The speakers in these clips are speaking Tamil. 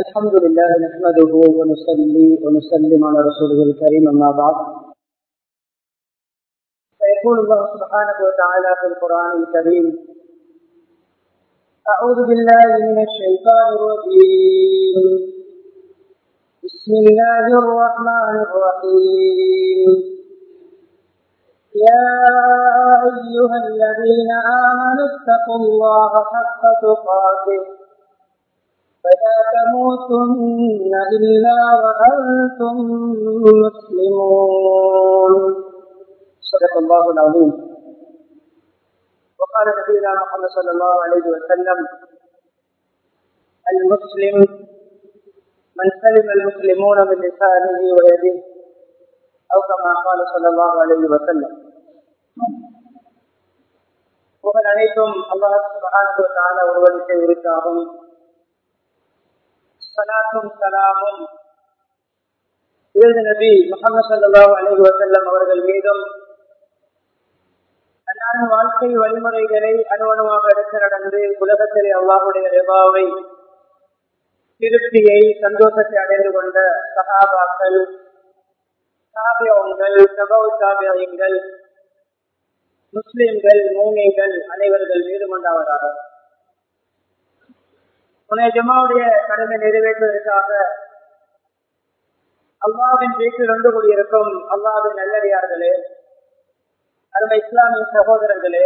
الحمد لله نحمده ونصلي ونسلم على رسوله الكريم أما بعد. فيقول الله سبحانه وتعالى في القرآن الكريم أعوذ بالله من الشيطان الرجيم. بسم الله الرحمن الرحيم. يا أيها الذين آمنوا اتقوا الله حق تقاته. فلا تموتن إلا وأنتم مسلمون صدق الله العظيم وقال نبينا محمد صلى الله عليه وسلم المسلم من سلم المسلمون من لسانه ويده أو كما قال صلى الله عليه وسلم புகழ் அனைத்தும் அல்லாஹ் சுபஹானஹு வ தஆலா ஒருவனுக்கு உரித்தாகும் சலாத்தும் சலாமும் இறுதி நபி முகமது அலி வசல்லம் அவர்கள் மீதும் அன்னாரின் வாழ்க்கை வழிமுறைகளை அணுவணுவாக எடுத்து நடந்து உலகத்திலே அல்லாஹுடைய ரெபாவை திருப்தியை சந்தோஷத்தை அடைந்து கொண்ட சகாபாக்கள் சாபியங்கள் சபவு சாபியங்கள் முஸ்லிம்கள் மூமிகள் அனைவர்கள் மீது கொண்டாவதாக உன்னை ஜமாவுடைய கடமை நிறைவேற்றுவதற்காக அல்லாவின் வீட்டில் வந்து கூடியிருக்கும் அல்லாவின் நல்லடியார்களே அருமை இஸ்லாமிய சகோதரர்களே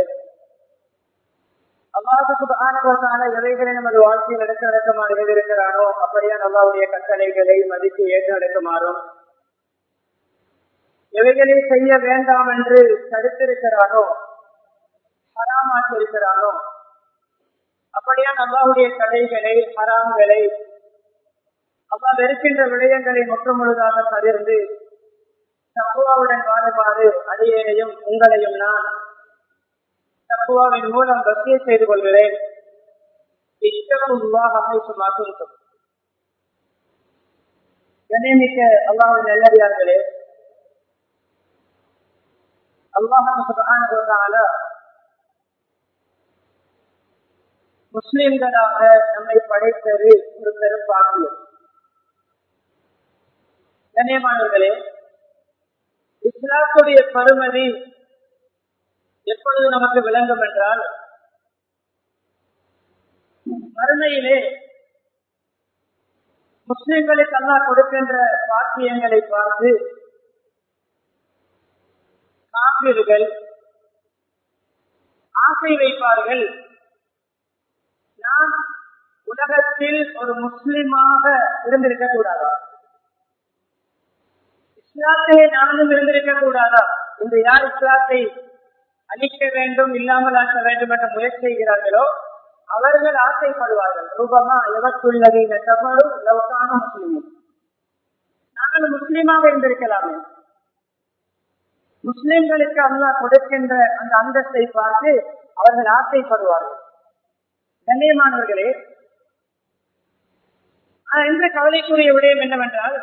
அல்லாவுக்கு ஆனவர்களான இவைகளை நமது வாழ்க்கையில் நடக்க நடக்குமாறு எதிர்க்கிறானோ அப்படியே அல்லாவுடைய கட்டளைகளை மதித்து ஏற்று நடக்குமாறும் எவைகளை செய்ய வேண்டாம் என்று தடுத்திருக்கிறானோ ஹராமாக்கியிருக்கிறானோ அப்படியா அல்லாவுடைய கடைகளை ஹராம்களை அல்லா வெறுக்கின்ற விடயங்களை முற்றுமுழுதாக தவிர்ந்து தப்புவாவுடன் வாழுமாறு அடியேனையும் உங்களையும் நான் தப்புவாவின் மூலம் வசிய செய்து கொள்கிறேன். கண்ணியமிக்க அல்லாவின் நல்லடியார்களே அல்லாஹால முஸ்லிம்களாக நம்மை படைத்தது ஒரு பெரும் பாக்கியம் கண்ணியமானவர்களே இஸ்லாத்துடைய பருமதி எப்பொழுது நமக்கு விளங்கும் என்றால் மறுமையிலே முஸ்லிம்களுக்கு அல்லா கொடுக்கின்ற பாக்கியங்களை பார்த்து காப்பீர்கள் ஆசை வைப்பார்கள் நான் உலகத்தில் ஒரு முஸ்லிமாக இருந்திருக்க கூடாதா? இஸ்லாத்தை நானும் இருந்திருக்க கூடாதா? இந்த யார் இஸ்லாத்தை அழிக்க வேண்டும் இல்லாமல் ஆக்க வேண்டும் என்ற முயற்சி செய்கிறார்களோ அவர்கள் ஆசைப்படுவார்கள். ரூபமா எவத்துள்ளது நெட்டப்படும் எவக்கான முஸ்லிமும் நாங்கள் முஸ்லீமாக இருந்திருக்கலாமே. முஸ்லிம்களுக்கு அல்லா கொடுக்கின்ற அந்த அந்தஸ்தை பார்த்து அவர்கள் ஆசைப்படுவார்கள். கண்ணியமானவர்களே என்ற கவலைக்குரிய விடயம் என்னவென்றால்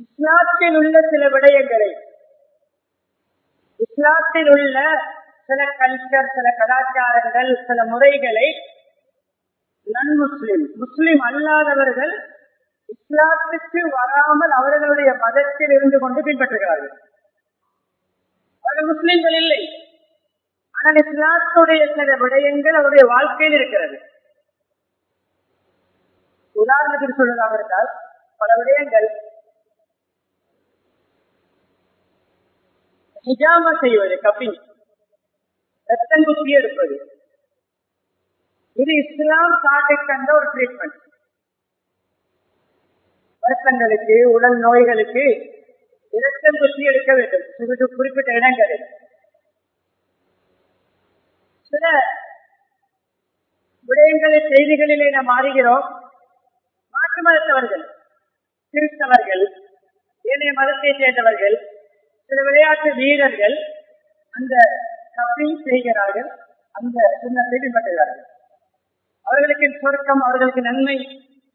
இஸ்லாத்தில் உள்ள சில விடயங்களை இஸ்லாத்தில் உள்ள சில கல்ச்சர் சில கலாச்சாரங்கள் சில முறைகளை நன் முஸ்லிம் முஸ்லிம் அல்லாதவர்கள் இஸ்லாத்துக்கு வராமல் அவர்களுடைய மதத்தில் இருந்து கொண்டு பின்பற்றுகிறார்கள். அவர்கள் முஸ்லிம்கள் இல்லை. ஆனால் இஸ்லாத்துடைய சில விடயங்கள் அவருடைய வாழ்க்கையில் இருக்கிறது. உதாரணத்துக்கு சொல்லலாம் என்றால் பல விடயங்கள். ஹிஜாமா செய்வது கப்பிங் ரத்தம் குத்தி எடுப்பது. இது இஸ்லாம் காட்டை கண்ட ஒரு ட்ரீட்மெண்ட் வருத்தங்களுக்கு உடல் நோய்களுக்கு இரத்தம் குத்தி எடுக்க வேண்டும். குறிப்பிட்ட இடங்களில். சில விடயங்களை செய்திகளிலே நாம் அறிகிறோம் மாற்று மதத்தவர்கள் கிறிஸ்தவர்கள் ஏனைய மதத்தை சேர்ந்தவர்கள் சில விளையாட்டு வீரர்கள் அந்த கப்பிங் செய்கிறார்கள் அந்த சின்னத்தை பின்பற்றுகிறார்கள். அவர்களுக்கு சொர்க்கம் அவர்களுக்கு நன்மை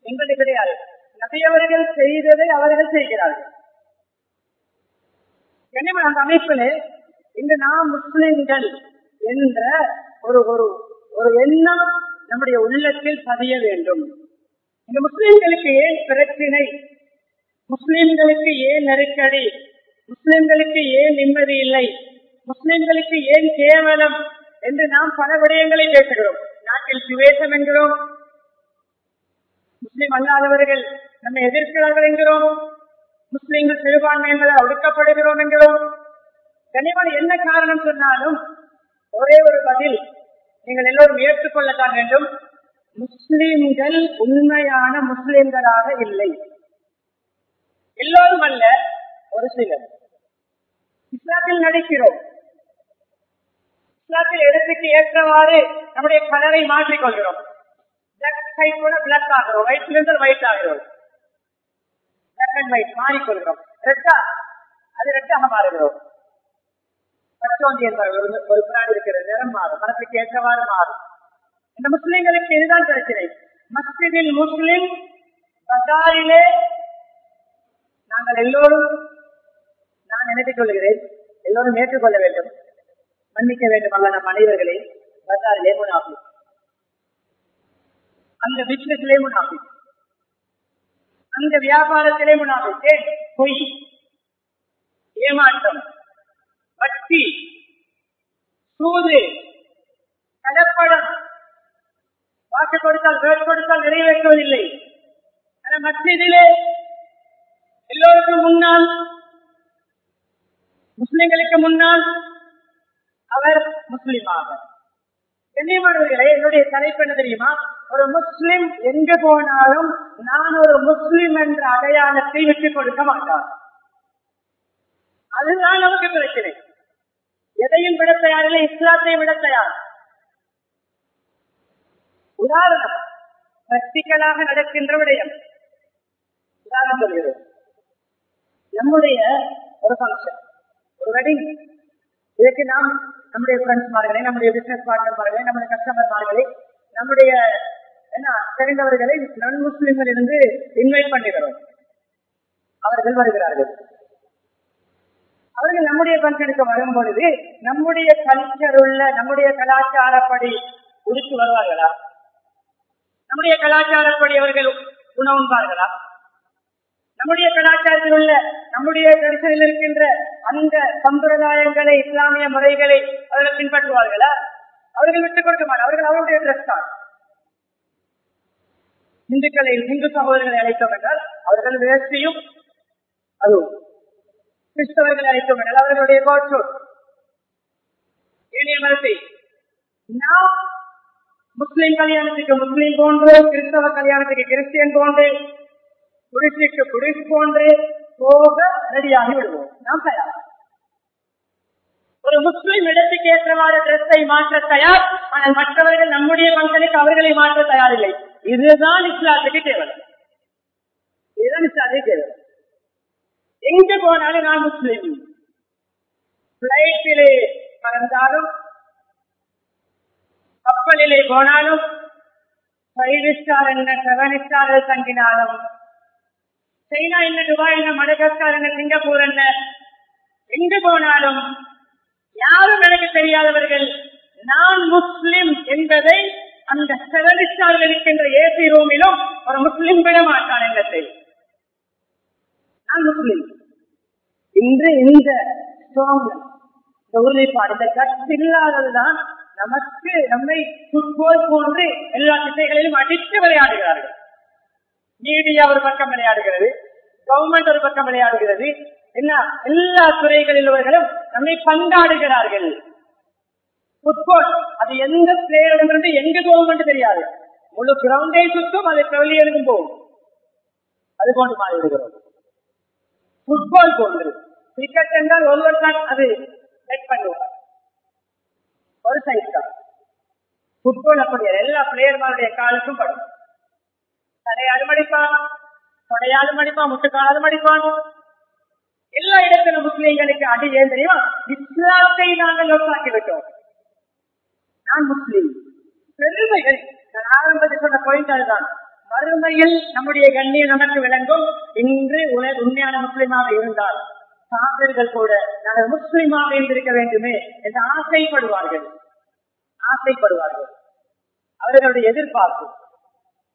என்பது கிடையாது. நபியவர்கள் செய்ததை அவர்கள் செய்கிறார்கள். எனவே அந்த அமைப்பிலே இன்று நாம் முஸ்லிம்கள் என்ற ஒரு ஒரு ஒரு எண்ணம் நம்முடைய உள்ளத்தில் பதிய வேண்டும். இந்த முஸ்லிம்களுக்கு ஏன் பிரச்சினை? முஸ்லிம்களுக்கு ஏன் நெருக்கடி? முஸ்லிம்களுக்கு ஏன் நிம்மதி இல்லை? முஸ்லிம்களுக்கு ஏன் கேவலம்? என்று நாம் பல விடயங்களை பேசுகிறோம். நாட்டில் சுவேசம் என்கிறோம். முஸ்லிம் அல்லாதவர்கள் நம்மை எதிர்க்கிறார்கள் என்கிறோம். முஸ்லிம்கள் சிறுபான்மை என்பதால் ஒடுக்கப்படுகிறோம் என்கிறோம். கனிமன் என்ன காரணம் சொன்னாலும் ஒரே ஒரு பதில் நீங்கள் எல்லோரும் ஏற்றுக்கொள்ளத்தான் வேண்டும். முஸ்லிம்கள் உண்மையான முஸ்லிம்களாக இல்லை. எல்லோரும் அல்ல ஒரு சிலர். இஸ்லாத்தில் நடிக்கிறோம். இஸ்லாத்தில் இடத்துக்கு ஏற்றவாறு நம்முடைய கலரை மாற்றிக்கொள்கிறோம். பிளாக் சைட் கூட பிளாக் ஆகிறோம். ஒயிட்ல இருந்து ஒயிட் ஆகிறோம். பிளாக் அண்ட் ஒயிட் மாறிக்கொள்கிறோம். ரெட்டா அது ரெட்டாக மாறுகிறோம். பச்சோந்தி ஒரு ஒரு பிராணி இருக்கிறது நிறம் மாறும் மனத்துக்கு ஏற்றவாறு மாறும். இந்த முஸ்லிம்களுக்கு இதுதான் பிரச்சனை. மஸ்ஜிதில் முஸ்லிம் பசாரிலே நாங்கள் எல்லோரும் நான் நினைத்துக் கொள்கிறேன் எல்லோரும் ஏற்றுக்கொள்ள வேண்டும் மன்னிக்க வேண்டும் அல்ல நம் அனைவர்களே பஜாரிலே முனாபி அந்த பிசினஸிலே முனாஃபி அந்த வியாபாரத்திலே முனாஃபி ஏன்? பொய். ஏமாற்றம். பட்டி சூது கலப்படம் வாக்கு கொடுத்தால் வேர் கொடுத்தால் நிறைவேற்றுவதில்லை மத்தியிலே எல்லோருக்கும் முன்னால் முஸ்லிம்களுக்கு முன்னால் அவர் முஸ்லிமாக. கண்ணியமானவர்களே என்னுடைய தலைப்பு என்ன தெரியுமா? ஒரு முஸ்லிம் எங்கு போனாலும் நான் ஒரு முஸ்லிம் என்ற அடையாளத்தை விட்டுக் கொடுக்க மாட்டார். அதுதான் நமக்கு பிரச்சனை. எதையும் விட தயாரில்லை இஸ்லாத்தையும் விட தயார். உதாரணம் பக்திகளாக நடக்கின்ற விடயம். உதாரணம் சொல்கிறேன். நம்முடைய ஒரு ஃபங்க்ஷன் ஒரு வெட்டிங் இதற்கு நாம் நம்முடைய ஃப்ரெண்ட்ஸ் மார்களை நம்முடைய பிசினஸ் பார்ட்னர் மார்களை நம்முடைய கஸ்டமர் மார்களை நம்முடைய என்ன தெரிந்தவர்களை நான் முஸ்லிம்கள் இருந்து இன்வைட் பண்ணுகிறோம் அவர்கள் வருகிறார்கள். அவர்கள் நம்முடைய பங்கெடுக்க வரும் பொழுது நம்முடைய கல்ச்சர் உள்ள நம்முடைய கலாச்சாரப்படி உடுத்து வருவார்களா? நம்முடைய கலாச்சாரப்படி அவர்கள் உணவும்பார்களா நம்முடைய கலாச்சாரத்தில் உள்ள நம்முடைய தரிசனில் இருக்கின்ற அந்த சம்பிரதாயங்களை இஸ்லாமிய முறைகளை அவர்கள் பின்பற்றுவார்களா? அவர்கள் விட்டுக் கொடுக்க மாட்டார். அவர்கள் அவருடைய ட்ரெஸ் தான். இந்துக்களை இந்து சகோதரர்களை அழைத்தோம் என்றால் அவர்கள் வேஷ்டியும் அதுவும் கிறிஸ்தவர்கள் அழைக்கப்படல் அவர்களுடைய கோட்சூட் ஏனைய மதத்தை நாம் முஸ்லிம் கல்யாணத்துக்கு முஸ்லிம் போன்று கிறிஸ்தவ கல்யாணத்துக்கு கிறிஸ்டியன் போன்று குடிசுக்கு குடிசு போன்று போக ரெடியாகி விடுவோம். நாம் தயார். ஒரு முஸ்லிம் இடத்துக்கு ஏற்றவாறு டிரெஸ்ஸை மாற்ற தயார் ஆனால் மற்றவர்கள் நம்முடைய பங்கனுக்கு அவர்களை மாற்ற தயாரில்லை. இதுதான் இஸ்லாத்துக்கு தேவை. இதுதான் இஸ்லாத்துக்கு தேவை. எங்க போனாலும் நான் முஸ்லிம். பிளைட்டிலே பறந்தாலும் கப்பலிலே போனாலும் ஃபைவ் ஸ்டார் என்ன செவன் ஸ்டார் தங்கினாலும் சைனா என்ன துபாய் என்ன மடகாஸ்கார் என்ன சிங்கப்பூர் என்ன எங்கு போனாலும் யாரும் எனக்கு தெரியாதவர்கள் நான் முஸ்லிம் என்பதை அந்த செவன் ஸ்டார் இருக்கின்ற ஏசி ரூமிலும் ஒரு முஸ்லிம் விட மாட்டான் எண்ணத்தை நான் முஸ்லிம். இன்று இந்த ஸ்ட்ராங் இந்த உறுதிப்பாடு இந்த கட்சி இல்லாததுதான் நமக்கு நம்மை ஃபுட்பால் போன்று எல்லா திசைகளிலும் அடித்து விளையாடுகிறார்கள். மீடியா ஒரு பக்கம் விளையாடுகிறது கவர்மெண்ட் ஒரு பக்கம் விளையாடுகிறது என்ன எல்லா துறைகளில் உள்ளவர்களும் நம்மை பங்காடுகிறார்கள் ஃபுட்பால் அது எந்த பிளேயர் எங்க கவர்மெண்ட் தெரியாது. முழு கிரவுண்டே சுற்றும் அதை எழுதும் போகும் அது போன்று மாறி விடுகிறோம் ஃபுட்பால் போன்றது கிரிக்கெட் என்றால் ஒருவர் தான் அது செட் பண்ணுவார் ஒரு சைஸ் தான். ஃபுட்பால் அப்படி எல்லா பிளேயர்களுடைய காலுக்கும் படும். தலையாலும் அடிப்பான் தொடையாலும் அடிப்பான் முட்டுக்காலும் அடிப்பான் எல்லா இடத்திலும் முஸ்லீம்களுக்கு அடி ஏன் தெரியுமா? இஸ்லாத்தை நாங்கள் லோக்காக்கி விட்டோம். நான் முஸ்லீம். பெருமைகள். நான் ஆரம்பத்தில் சொன்ன பாயிண்ட் அதுதான். மறுமையில் நம்முடைய கண்ணியம் நமக்கு விளங்கும். இன்று உண்மையான முஸ்லிமாக இருந்தால் சாதர்கள் கூட நாங்கள் முஸ்லிமாக இருந்திருக்க வேண்டுமே என்று ஆசைப்படுவார்கள். ஆசைப்படுவார்கள். அவர்களுடைய எதிர்பார்ப்பு.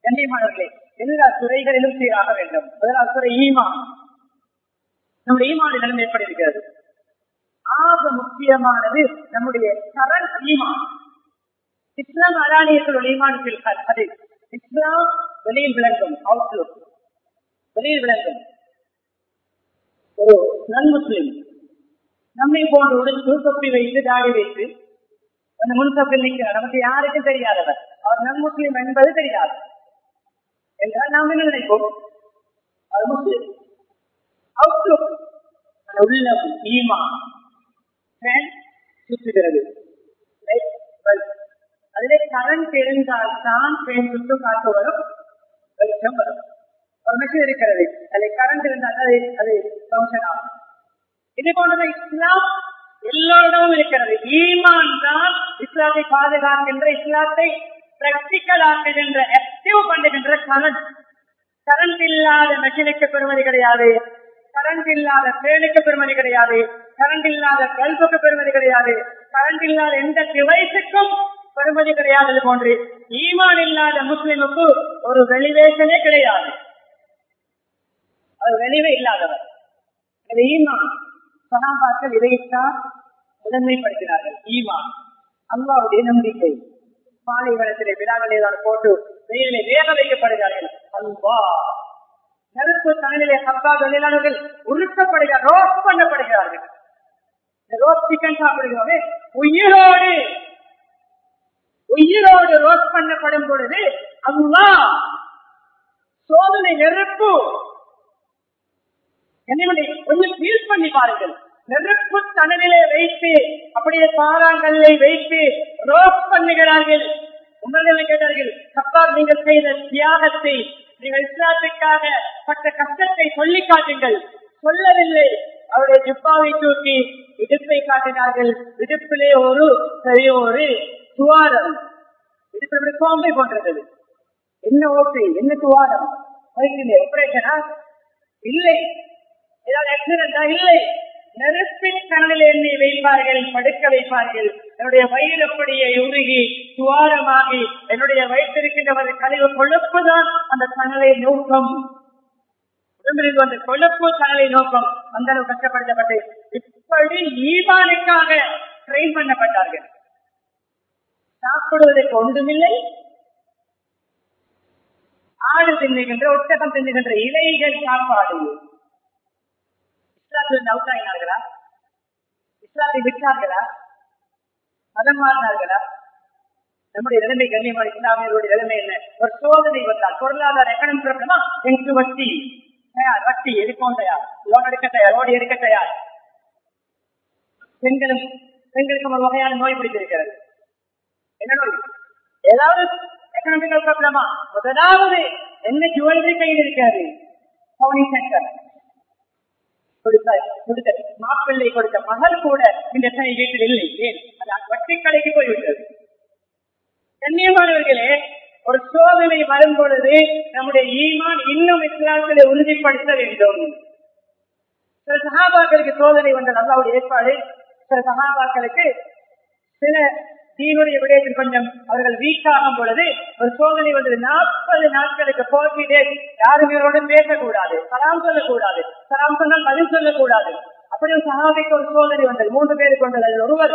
கண்ணியமானவர்களே எல்லா துறைகளிலும் சீராக வேண்டும். முதலாவது துறை ஈமான். நம்முடைய ஈமான நிலைமை எப்படி இருக்கிறது? ஆக முக்கியமானது நம்முடைய சரண் ஈமான். இஸ்லாம் அலானியத்தில் ஈமானத்தில் அது இஸ்லாம் வெளியில் விளங்கும் அவுட்லுக் வெளியில் விளங்கும். ஒரு நன்முஸ்லிம் நம்மை போன்று உடல் தொப்பி வைத்து தாடி வைத்து அந்த முன்சப்பில் நிற்கிறார். நமக்கு யாருக்கும் தெரியாதவர். அவர் நன்முஸ்லிம் என்பது தெரியாது. என்றால் நாம் என்ன நினைப்போம்? அவர் முஸ்லிம். அவுட்லுக் உள்ளம் ஈமா சுற்றுகிறது. அதிலே கரண்ட் தெரிந்தால் தான் பெண் சுட்டு காற்று வரும். வெளிச்சம் வரும். ஒரு மெஷின் இருக்கிறது. அதில் கரண்ட் இருந்தால் அது அது ஃபங்க்ஷன் ஆகும். இது போன்றது இஸ்லாம். எல்லோரிடமும் இருக்கிறது. ஈமான் தான் இஸ்லாத்தை பாதுகாக்கின்ற இஸ்லாத்தை பிராக்டிக்கல் ஆக்குகின்ற ஆக்டிவ் பண்ணுகின்ற கரண்ட் கரண்ட் இல்லாத மெஷினுக்கு பெருமதி கிடையாது. கரண்ட் இல்லாத பேனுக்கு பெருமதி கிடையாது. கரண்ட் இல்லாத கல்புக்கு பெருமதி கிடையாது. கரண்ட் இல்லாத எந்த டிவைஸுக்கும் பெருமதி கிடையாது. போன்று ஈமான் இல்லாத முஸ்லிமுக்கு ஒரு வெளிவேஷனே கிடையாது. வெளிவே இல்லாதவர். எனவே ஈமான் சனாபாக்கள் இதைத்தான் முதன்மைப்படுத்தினார்கள். ஈமான் அல்லாவுடைய நம்பிக்கை. பாலைவனத்திலே விழாக்களை தான் போட்டு வெயிலே வேக வைக்கப்படுகிறார்கள். அல்வா நெருப்பு தனிலே சப்பா தொழிலாளர்கள் உருக்கப்படுகிறார் ரோஸ் பண்ணப்படுகிறார்கள். ரோஸ் சிக்கன் சாப்பிடுகிறோமே உயிரோடு உயிரோடு ரோஸ் பண்ணப்படும் பொழுது அல்லா சோதனை நெருப்பு என்னை கொஞ்சம் ஃபீல் பண்ணி பாருங்கள். நெருப்பு தனவிலே வைத்து அப்படியே பாறாங்கல்லை வைத்து ரோப் பண்ணுகிறார்கள். உங்களிடம் கேட்டார்கள் அப்பா நீங்கள் செய்த தியாகத்தை நீங்கள் இஸ்லாத்துக்காக பட்ட கஷ்டத்தை சொல்லி காட்டுங்கள். சொல்லவில்லை. அவருடைய ஜிப்பாவை தூக்கி இடுப்பை காட்டினார்கள். இடுப்பிலே ஒரு பெரிய ஒரு துவாரம். இடுப்பில் கோம்பை போன்றது? என்ன ஓட்டு என்ன துவாரம்? வயிற்றிலே ஆபரேஷனா இல்லை. ஏதாவது ஆக்சிடென்டா இல்லை. நெருப்பின் கனலில் வைப்பார்கள் படுக்க வைப்பார்கள். என்னுடைய வயிறு அப்படியே உருகி துவாரமாகி என்னுடைய வயிற்றிருக்கின்ற கழிவு கொழுப்புதான் அந்த கனலை நோக்கம். அந்த கொழுப்பு கனலை நோக்கம். அந்த அளவு கஷ்டப்படுத்தப்பட்டு இப்படி ஈமானுக்காக ட்ரெயின் பண்ணப்பட்டார்கள். சாப்பிடுவதற்கு ஒன்றுமில்லை. ஆடு தின்னுகின்ற ஒட்டகம் தின்னுகின்ற இலைகள் சாப்பாடு. இஸ்லாத்தில் அவுட் இஸ்லாத்தை விட்டார்களா? மதம் மாறினார்களா? நம்முடைய நிலைமை கண்ணியமா இஸ்லாமியர்களுடைய நிலைமை என்ன? ஒரு சோதனை வந்தால் பொருளாதார எக்கனம் பிரபலமா எங்கு வட்டி? தயார் வட்டி எடுக்கவும் தயார். லோன் எடுக்க தயார் ஓடி எடுக்க தயார். பெண்களும் பெண்களுக்கு ஒரு வகையான நோய் பிடித்திருக்கிறது. என்ன நோய்? ஏதாவது எக்கனாமிக்கல் ப்ராப்ளமா முதலாவது என்ன ஜுவல்லரி கையில் இருக்காது பவுனி சென்டர் கொடுத்த கொடுத்த மாப்பிள்ளை கொடுத்த மகள் கூட இந்த வீட்டில் இல்லை. ஏன்? அது வட்டி கடைக்கு போய்விட்டது. கண்ணியமானவர்களே ஒரு சோதனை வரும் பொழுது நம்முடைய ஈமான் இன்னும் இஸ்லாத்திலே உறுதிப்படுத்த வேண்டும். சில சகாபாக்களுக்கு சோதனை வந்த நல்லாவுடைய ஏற்பாடு. சில சகாபாக்களுக்கு சில தீனுடைய விடயத்தில் கொஞ்சம் அவர்கள் வீக் ஆகும் பொழுது ஒரு சோதனை வந்தது நாற்பது நாட்களுக்கு போட்டியிலே யாரும் இவரோட பேசக்கூடாது. சலாம் சொல்லக்கூடாது. சலாம் சொன்னால் பதில் சொல்லக்கூடாது. அப்படி ஒரு சகாபிக்கு ஒரு சோதனை வந்தது. மூன்று பேர் கொண்டது அதில் ஒருவர்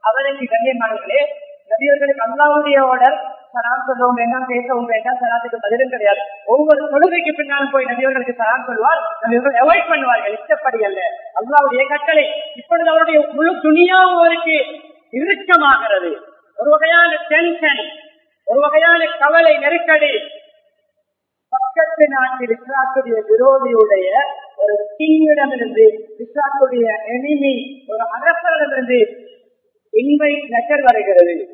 அவருக்கு கண்ணியமானவர்களே நபியர்களுக்கு அல்லாவுடைய ஆர்டர் சலாம் சொல்லவும் வேண்டாம் பேசவும் வேண்டாம் சலாத்துக்கு பதிலும் கிடையாது. ஒவ்வொரு தொழுகைக்கு பின்னால் போய் நபியர்களுக்கு சலாம் சொல்வார். நபியர்கள் அவாய்ட் பண்ணுவார்கள். இஷ்டப்படி அல்ல. அல்லாவுடைய கட்டளை. இப்பொழுது அவருடைய முழு துணியாவும் அவருக்கு இறுக்கமாகிறது. ஒரு வகையான டென்ஷன் ஒரு வகையான கவலை நெருக்கடி. பக்கத்து நாட்டில் இஸ்லாத்துடைய விரோதியுடைய ஒரு கிங்கிடமிருந்து இஸ்லாத்துடைய எனிமி ஒரு அரசரிடமிருந்து இன்பை லெட்டர் வருகிறது.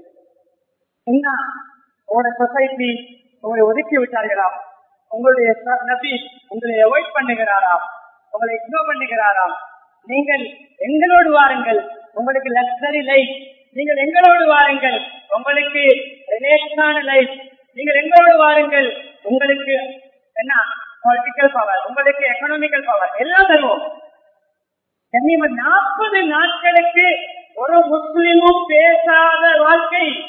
என்ன? உங்களோட சொசைட்டி உங்களை ஒதுக்கி விட்டார்களா? உங்களுடைய நபி உங்களை அவாய்ட் பண்ணுகிறாராம் உங்களை இக்னோர் பண்ணுகிறாராம் நீங்கள் எங்களோடு வாருங்கள். உங்களுக்கு லக்ஸரி லைஃப் நீங்கள் எங்களோடு வாருங்கள். உங்களுக்கு ரிலேஷனான லைஃப் நீங்கள் எங்களோடு வாருங்கள். உங்களுக்கு என்ன? பொலிட்டிக்கல் பவர் உங்களுக்கு எக்கனாமிக்கல் பவர் எல்லாம் தருவோம். நாற்பது நாட்களுக்கு ஒரு முஸ்லிமும் பேசாத வாழ்க்கை.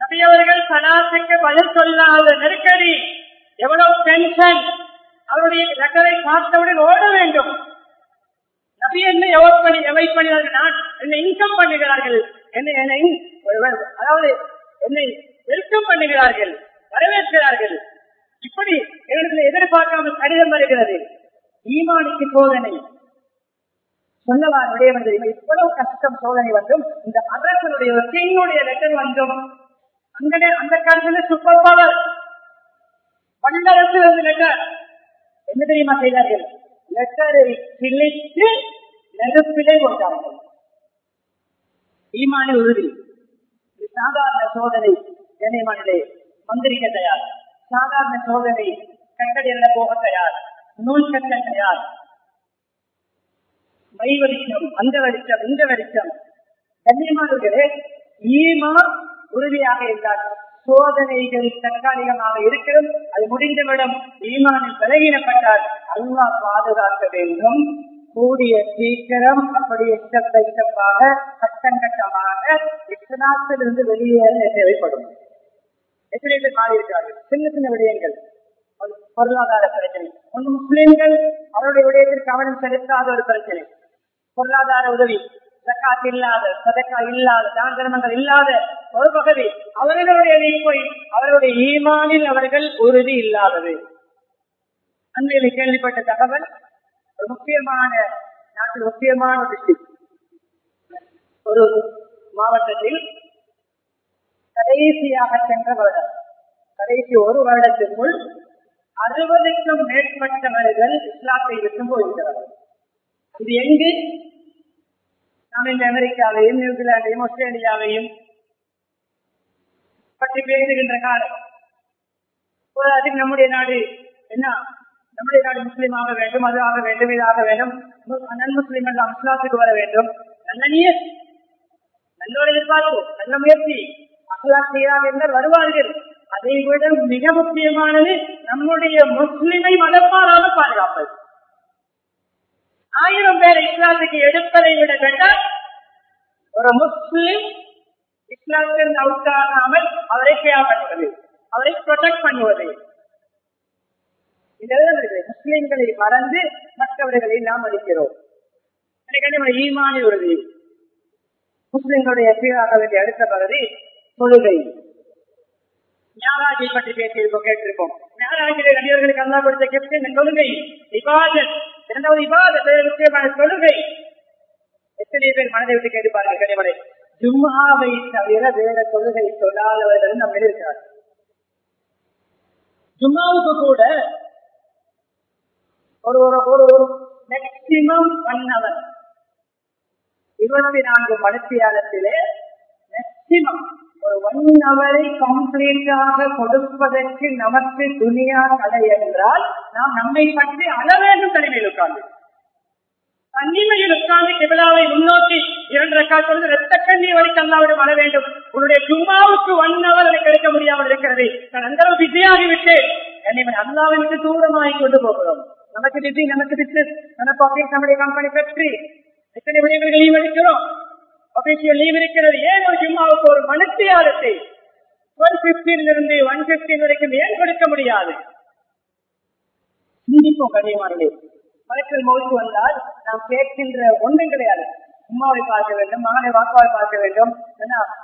நபியவர்கள் சனாத்துக்கு பதில் சொல்லாத நெருக்கடி. எவ்வளவு டென்ஷன் அவருடைய லெட்டரை பார்த்தவுடன் ஓட வேண்டும். நபி என்ன எவட் பண்ணி எவைட் பண்ணினார்கள்? நான் என்னை இன்கம் பண்ணுகிறார்கள். என்னை என்னை அதாவது என்னை வெறுக்கம் பண்ணுகிறார்கள் வரவேற்கிறார்கள். இப்படி எங்களுக்கு எதிர்பார்க்காமல் கடிதம் வருகிறது. ஈமானுக்கு சோதனை. சொல்லலாம் விடயம் தெரியுமா இவ்வளவு கஷ்டம் சோதனை வந்தும் இந்த அரசனுடைய கிங்குடைய லெட்டர் வந்தும் அங்கே அந்த காலத்துல சூப்பர் பவர் வல்லரசு லெட்டர் என்ன தெரியுமா செய்தார்கள்? லெட்டரை கிழித்து நெருப்பிலே கொண்டார்கள் ஈமான உறுதி. இது சாதாரண சோதனை கண்ணியமானே மந்திரிக்க தயார். சாதாரண சோதனை கட்டடியில போக தயார். நூல் கட்ட தயார். மை வெளிச்சம் அந்த வெளிச்சம் இந்த வெளிச்சம் கண்ணியமானவர்களே ஈமா உறுதியாக இருந்தால் சோதனைகள் தற்காலிகமாக இருக்கிறது. அது முடிந்தவிடம். ஈமானில் விலகினப்பட்டால் அல்லா பாதுகாக்க வேண்டும். கூடிய சீக்கிரம் அப்படி ஸ்டெப் பை ஸ்டெப்பாக கட்டம் கட்டமாக வெளியேற தேவைப்படும்? எத்தனை பேர் மாறி இருக்கிறார்கள் சின்ன சின்ன விடயங்கள். பொருளாதார பிரச்சனை. ஒன்று முஸ்லீம்கள் அவருடைய விடயத்திற்கு கவனம் செலுத்தாத ஒரு பிரச்சனை. பொருளாதார உதவி. சக்காத்து இல்லாத சதக்கா இல்லாத தான தர்மங்கள் இல்லாத ஒரு பகுதி. அவர்களுடைய போய் அவருடைய ஈமானில் அவர்கள் உறுதி இல்லாதது. அண்மையில் கேள்விப்பட்ட தகவல் ஒரு முக்கியமான நாட்டில் முக்கியமான டிஸ்ட்ரிக்ட் ஒரு மாவட்டத்தில் கடைசியாக சென்ற வருடம். கடைசி ஒரு வருடத்திற்குள் அறுபதுக்கும் மேற்பட்டவர்கள் இஸ்லாத்தை விட்டு போகிறார்கள் இது எங்கு? நாம் இந்த அமெரிக்காவையும் நியூசிலாந்தையும் ஆஸ்திரேலியாவையும் பற்றி பேசுகின்ற காலம். அதுக்கு நம்முடைய நாடு என்ன? நம்முடைய நாடு முஸ்லீம் ஆக வேண்டும் அது ஆக வேண்டும் இதாக வேண்டும். நன் முஸ்லீம் என்ற இஸ்லாத்துக்கு வர வேண்டும். நல்ல நீர் நல்ல ஒரு எதிர்பார்ப்பு நல்ல முயற்சி. அஸ்லா செய்யலாம் என்றால் வருவார்கள். அதை விட மிக முக்கியமானது நம்முடைய முஸ்லிமை மதப்பாராக பாதுகாப்பது. ஆயிரம் பேர் இஸ்லாத்துக்கு எடுப்பதை விட கண்டால் ஒரு முஸ்லிம் இஸ்லாத்திலிருந்து அவுட் ஆகாமல் அவரை கேவப்படுவது அவரை ப்ரொடெக்ட் பண்ணுவது முஸ்லிம்களை மறந்து மற்றவர்களை நாம் அளிக்கிறோம் ஈமானி உறுதி முஸ்லிம்களுடைய சீராக அடுத்த பகுதி தொழுகை. ஞாராஜை பற்றி பேசியிருக்கோம் கேட்டிருக்கோம். ஞாராஜிலே நடிகர்களுக்கு அல்லா கொடுத்த கெப்டன் தொழுகை. இபாதத். இரண்டாவது இபாதத். முக்கியமான தொழுகை. எத்தனை பேர் மனதை விட்டு கேட்டுப்பார்கள் கனிமலை ஜும்மாவை தவிர வேற தொழுகை சொல்லாதவர்கள் நம்ம இருக்கிறார் ஜும்மாவுக்கு கூட ஒரு ஒரு ஒரு மேக்சிமம் ஒன் அவர் இருபத்தி நான்கு மணித்தியாலத்திலே மேக்சிமம் ஒரு ஒன் அவரை கம்ப்ளீட்டாக கொடுப்பதற்கு நமக்கு துணியா கடை என்றால் நாம் நம்மை பற்றி அளவேண்டும் தனிமையில் உட்கார்ந்து. தனிமையில் உட்கார்ந்து கிபிலாவை முன்னோக்கி இரண்டு ரெக்கார்ட் கொண்டு ரத்த கண்ணீர் வரைக்கும் அல்லாவிடம் வர வேண்டும். உன்னுடைய ஜும்மாவுக்கு ஒன் அவர் அதை கிடைக்க முடியாமல் இருக்கிறது. நான் அந்த அளவு பிஸியாகிவிட்டேன் என்னை அல்லாவிற்கு தூரமாகி கொண்டு போகிறோம். நமக்கு பிஸி நமக்கு பிசினஸ் நமக்கு ஆபீஸ் நம்முடைய கம்பெனி ஃபேக்டரி எத்தனை விடயங்கள் லீவ் எடுக்கிறோம் அபிஷியல் லீவ் இருக்கிறது. ஏன் ஒரு ஜும்மாவுக்கு ஒரு மனுத்தியாலத்தை ஒன் பிப்டீன்ல இருந்து ஒன் பிப்டீன் வரைக்கும் ஏன் கொடுக்க முடியாது? சிந்திப்போம் கண்ணியமானே மலக்கள் மௌத்து வந்தால் நாம் கேட்கின்ற ஒன்றும் கிடையாது. உமாவை பார்க்க வேண்டும் மகனை வாக்காவை பார்க்க வேண்டும்.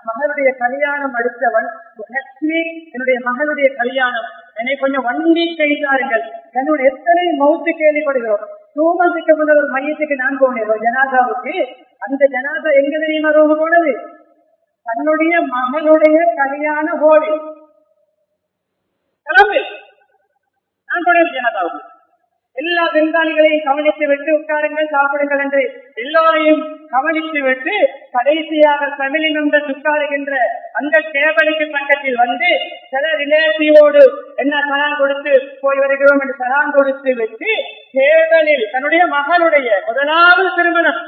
மகளுடைய கல்யாணம் அடுத்தவன் லட்சுமி என்னுடைய மகளுடைய கல்யாணம். என்னை கொஞ்சம் ஒன் வீக் கழித்தார்கள் என்னுடைய எத்தனை மவுத்து கேள்விப்படுகிறோம். டூ மந்த்க்கு முன்னர் ஒரு மையத்துக்கு நான் போனேன். ஜனாதாவுக்கு அந்த ஜனாதா எங்க தெரியுமா ரோக போனது? தன்னுடைய மகனுடைய கல்யாண ஹோலி நான் போனேன் ஜனாதாவுக்கு. எல்லா பெண்காளிகளையும் கவனித்து விட்டு உட்காருங்கள் சாப்பிடுங்கள் என்று எல்லோரையும் கவனித்து விட்டு கடைசியாக தமிழின் மெம்பர் உட்காருகின்ற அந்த டேபிளுக்கு பக்கத்தில் வந்து சில ரிலேட்டிவோடு என்ன சலான் கொடுத்து போய் வருகிறோம் என்று சலான் கொடுத்து விட்டு கேபலில் தன்னுடைய மகளுடைய முதலாவது திருமணம்.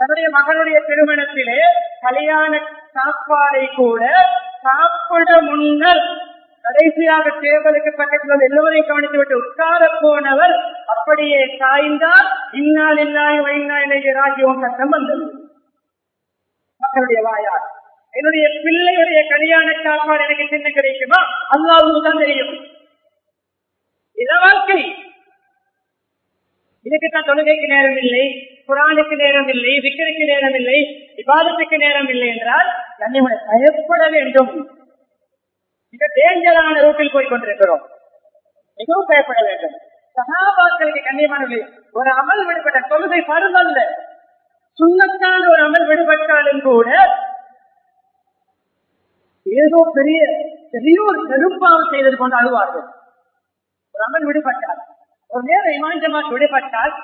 தன்னுடைய மகளுடைய திருமணத்திலே கல்யாண சாப்பாடை கூட சாப்பிட முன்னர் கடைசியாக டேபிளுக்கு பக்கத்தில் எல்லோரையும் கவனித்து விட்டு உட்கார போனவர் அப்படியே சாய்ந்தால் இன்னால் இல்லாய் வைனா இணைய ராஜ்யம் சட்டம் வந்தது. மக்களுடைய வாயார் என்னுடைய பிள்ளையுடைய கல்யாண சாப்பாடு எனக்கு சின்ன கிடைக்குமா அல்லாவுக்கு தான் தெரியும். இத இதுக்கு தான் தொழுகைக்கு நேரம் இல்லை குரானுக்கு நேரம் இல்லை விக்கருக்கு நேரம் இல்லை விவாதத்துக்கு நேரம் இல்லை என்றால் தன்னை பயப்பட வேண்டும். மிக டேஞ்சரான ரூட்டில் போய் கொண்டிருக்கிறோம். மிகவும் பயப்பட வேண்டும். சகாபாக்களுக்கு கண்ணியமானது ஒரு அமல் விடுபட்ட தொழுகை பருவல்ல சுண்ணத்தான ஒரு அமல் விடுபட்டாலும் கூட ஏதோ பெரிய பெரியோர் ஒரு பெரும்பாவம் செய்தது கொண்டு அழுவார்கள். ஒரு அமல் விடுபட்டால் ஒரு நேரம் இமாஞ்சமாக விடுபட்டால்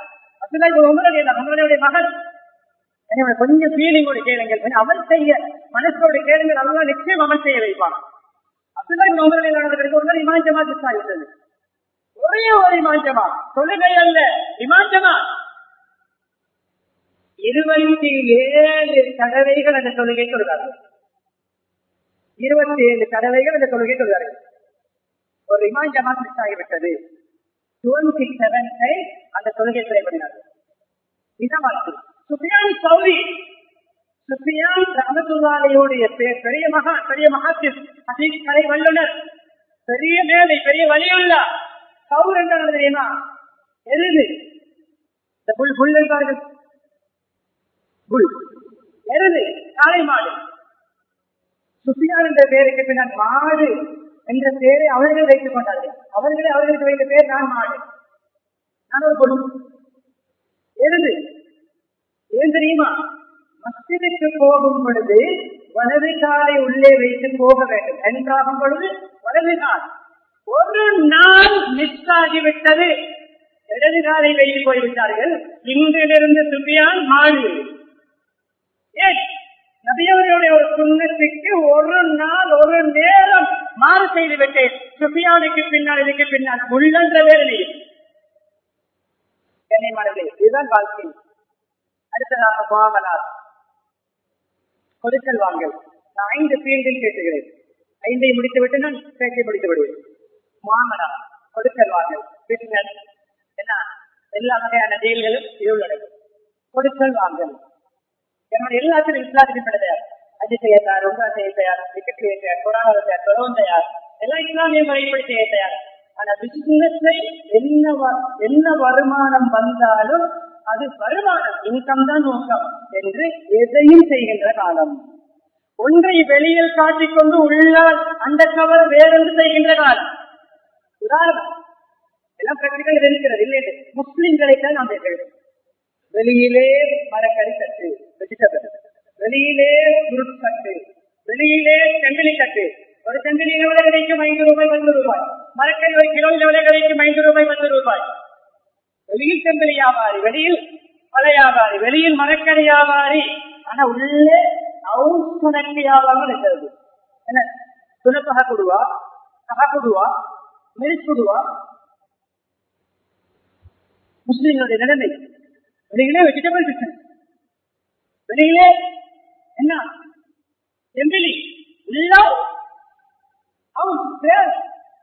அப்படிதான் உங்களுடைய உங்களுடைய மகன். கொஞ்சம் ஃபீலிங்கோடு கேளுங்கள். கொஞ்சம் அமல் செய்ய மனசோடு கேளுங்கள். அதெல்லாம் நிச்சயம் அமல் செய்ய வைப்பான். ஒரு நாள் இமாஞ்சமா திஸ் ஒரே ஒரு இமாஞ்சமா தொழுகை அல்ல இமாஞ்சமா இருபத்தி ஏழு தடவைகள் அந்த தொழுகை சொல்கிறார்கள் இருபத்தி ஏழு தடவைகள் அந்த தொழுகை சொல்கிறார்கள் ஒரு இமாஞ்சமா மிஸ் ஆகிவிட்டது. டுவெண்ட்டி செவன் அந்த தொழுகை செயல்படினார்கள் இதான் வாழ்க்கை சௌரி சுஃபியான் ரஹமத்துல்லாலையுடைய பெரிய மகா பெரிய மகாத்தியம் அதீஸ் கலை வல்லுனர் பெரிய மேலை பெரிய வலியுள்ள கவுர் என்றால் தெரியுமா? எருது. இந்த புல் புல் என்பார்கள். புல். எருது காளை மாடு. சுஃபியான் என்ற பெயருக்கு பின்னால் மாடு என்ற பெயரை அவர்கள் வைத்துக் கொண்டார்கள். அவர்களே அவர்களுக்கு வைத்த பெயர் நான் மாடு. நான் ஒரு பொண்ணு. எருது. ஏன் தெரியுமா? மஸ்ஜிதுக்கு போகும் பொழுது வலது காலை உள்ளே வைத்து போக வேண்டும். என்றாகும் பொழுது வலது கால். ஒரு நாள் மிஸ் ஆகிவிட்டது. இடது காலை வைத்து போய்விட்டார்கள். இன்றிலிருந்து சுபியான் மாடு நபியவர்களுடைய ஒரு சுண்ணத்துக்கு ஒரு நாள் ஒரு நேரம் மாறு செய்து விட்டேன் சுபியானுக்கு பின்னால் இதுக்கு பின்னால். உள்ளன்ற வேலையில் கண்ணியமானது இதுதான் வாழ்க்கை. அடுத்ததாக மாமனார் கொடுக்கல் வாங்கல். நான் ஐந்து ஃபீல்டில் பேசுகிறேன். ஐந்தை முடித்துவிட்டு நான் பேச்சை முடித்து விடுவேன். மாமனார் கொடுக்கல் வாங்கல். பிசினஸ் என்ன? எல்லா வகையான செயல்களும் இருள் உள்ளடங்கும் கொடுக்கல் வாங்கல். என்னோட எல்லாத்திலும் இஸ்லாத்துக்கு கிடையாது அஜி செய்ய தயார் உங்கா செய்ய தயார் விக்கெட் செய்ய தயார் கொரோனா தயார் தொலவும் தயார் எல்லாம் இஸ்லாமிய முறைப்படி செய்ய தயார் ஆனா பிசினஸ்ல என்ன என்ன வருமானம் வந்தாலும் அது வருமானம் இன்கம் தான் நோக்கம் என்று எதையும் செய்கின்ற காலம். ஒன்றை வெளியில் காட்டிக்கொண்டு உள்ளால் அந்த கவர் வேறென்று செய்கின்ற காலம். உதாரணம் எல்லாம் பிரச்சனைகள் இருக்கிறது இல்லை முஸ்லிம்களை தான் நாம் பேசுகிறோம் வெளியிலே மரக்கறி கட்டு வெஜிடபிள் வெளியிலே குருட் கட்டு வெளியிலே செங்கிலி கட்டு ஒரு செங்கிலி எவ்வளவு கிடைக்கும் ஐந்து ரூபாய் பத்து ரூபாய். மரக்கறி ஒரு கிலோ எவ்வளவு கிடைக்கும் ஐந்து ரூபாய் பத்து ரூபாய். வெளியில் செம்பிலி வியாபாரி வெளியில் பல வியாபாரி வெளியில் மரக்கறி வியாபாரி. ஆனா உள்ளே ஹவுஸ் கணக்கு வியாபாரம் இருக்கிறது. என்ன? துணப்பக குடுவா சக குடுவா மிரிச் குடுவா முஸ்லிம்களுடைய நிலைமை. வெளியிலே வெஜிடபிள் பிசினஸ் வெளியிலே என்ன? செம்பிலி. உள்ளம் ஹவுஸ் பேர்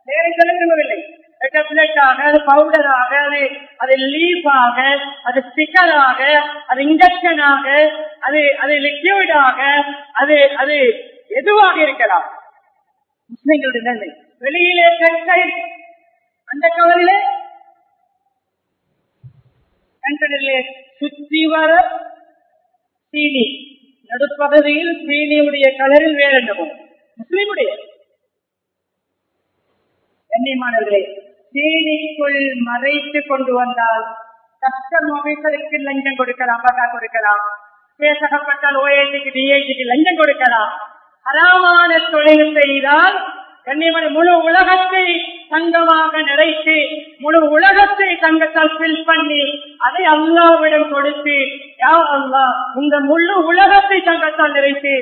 பேரை சொல்ல விரும்பவில்லை டெப்லெட்டாக அது பவுடராக அது அது லீஃபாக அது ஸ்டிக்கராக அது இன்ஜெக்ஷனாக அது அது லிக்யூடாக அது அது எதுவாக இருக்கலாம். முஸ்லிம்களுடைய நிலைமை. வெளியிலே டெக்ஸ்டைல் அந்த கவரிலே கண்டனிலே சுற்றி வர சீனி. நடுப்பகுதியில் சீனியுடைய கலரில் வேற என்னமோ முஸ்லிமுடைய. கண்ணியமானவர்களே சீனிக்குள் மறைத்து கொண்டு வந்தால் கஷ்டம் அமைச்சருக்கு லஞ்சம் கொடுக்கலாம் பட்டா கொடுக்கலாம். பேசகப்பட்டால் ஓஏசிக்கு டிஐசிக்கு லஞ்சம் கொடுக்கலாம். அறாமான தொழில் செய்தால் கண்ணியமான முழு உலகத்தை தங்கமாக நிறைத்து முழு உலகத்தை தங்கத்தால் ஃபில் பண்ணி அதை அல்லாவிடம் கொடுத்து யா அல்லா இந்த முழு உலகத்தை தங்கத்தால் நிறைத்து